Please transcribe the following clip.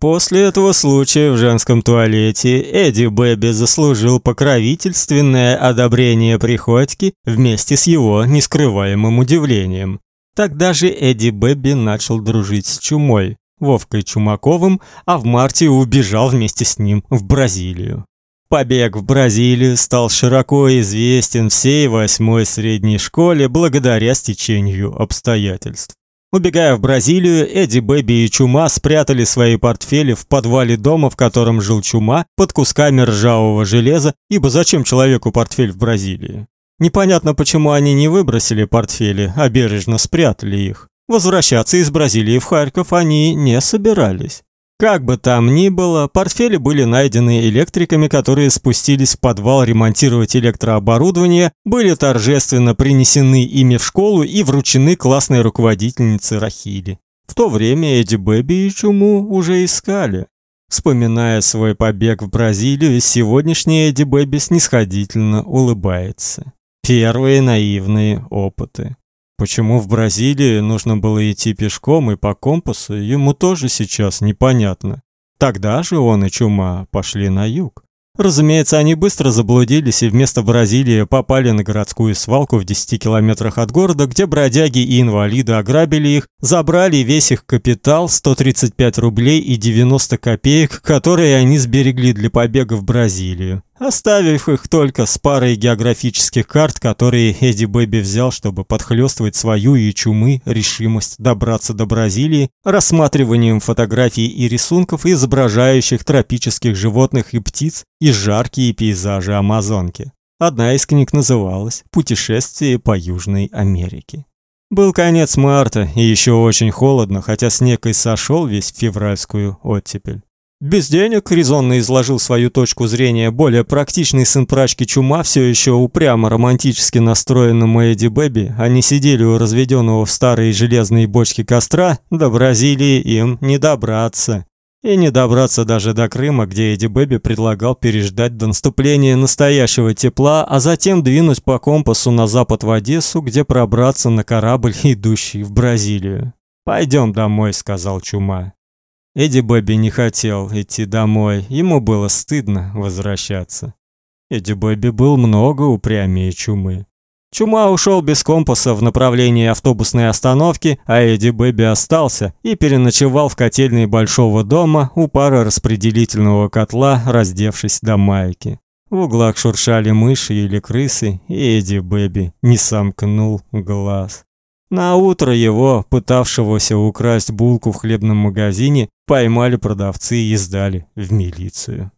После этого случая в женском туалете Эдди Бэби заслужил покровительственное одобрение Приходьки вместе с его нескрываемым удивлением. Тогда же Эдди Бэби начал дружить с Чумой, Вовкой Чумаковым, а в марте убежал вместе с ним в Бразилию. Побег в Бразилию стал широко известен всей восьмой средней школе благодаря стечению обстоятельств. Убегая в Бразилию, Эдди Бэби и Чума спрятали свои портфели в подвале дома, в котором жил Чума, под кусками ржавого железа, ибо зачем человеку портфель в Бразилии? Непонятно, почему они не выбросили портфели, а бережно спрятали их. Возвращаться из Бразилии в Харьков они не собирались. Как бы там ни было, портфели были найдены электриками, которые спустились в подвал ремонтировать электрооборудование, были торжественно принесены ими в школу и вручены классной руководительнице Рахиле. В то время Эдди Бэби и Чуму уже искали. Вспоминая свой побег в Бразилию, сегодняшний Эдди Бэби снисходительно улыбается. Первые наивные опыты. Почему в Бразилии нужно было идти пешком и по компасу, ему тоже сейчас непонятно. Тогда же он и Чума пошли на юг. Разумеется, они быстро заблудились и вместо Бразилии попали на городскую свалку в 10 километрах от города, где бродяги и инвалиды ограбили их, забрали весь их капитал 135 рублей и 90 копеек, которые они сберегли для побега в Бразилию оставив их только с парой географических карт, которые Эдди Бэби взял, чтобы подхлёстывать свою и чумы решимость добраться до Бразилии, рассматриванием фотографий и рисунков, изображающих тропических животных и птиц и жаркие пейзажи Амазонки. Одна из книг называлась «Путешествие по Южной Америке». Был конец марта, и еще очень холодно, хотя снег и сошел весь февральскую оттепель. Без денег, резонно изложил свою точку зрения более практичный сын прачки Чума, все еще упрямо романтически настроенному Эдди Бэби. Они сидели у разведенного в старые железные бочки костра, до Бразилии им не добраться. И не добраться даже до Крыма, где Эдди Бэби предлагал переждать до наступления настоящего тепла, а затем двинуть по компасу на запад в Одессу, где пробраться на корабль, идущий в Бразилию. «Пойдем домой», — сказал Чума. Эдди Бэби не хотел идти домой, ему было стыдно возвращаться. Эдди Бэби был много упрямее Чумы. Чума ушел без компаса в направлении автобусной остановки, а Эдди Бэби остался и переночевал в котельной большого дома у пары распределительного котла, раздевшись до майки. В углах шуршали мыши или крысы, и Эдди Бэби не сомкнул глаз. На утро его, пытавшегося украсть булку в хлебном магазине, поймали продавцы и сдали в милицию.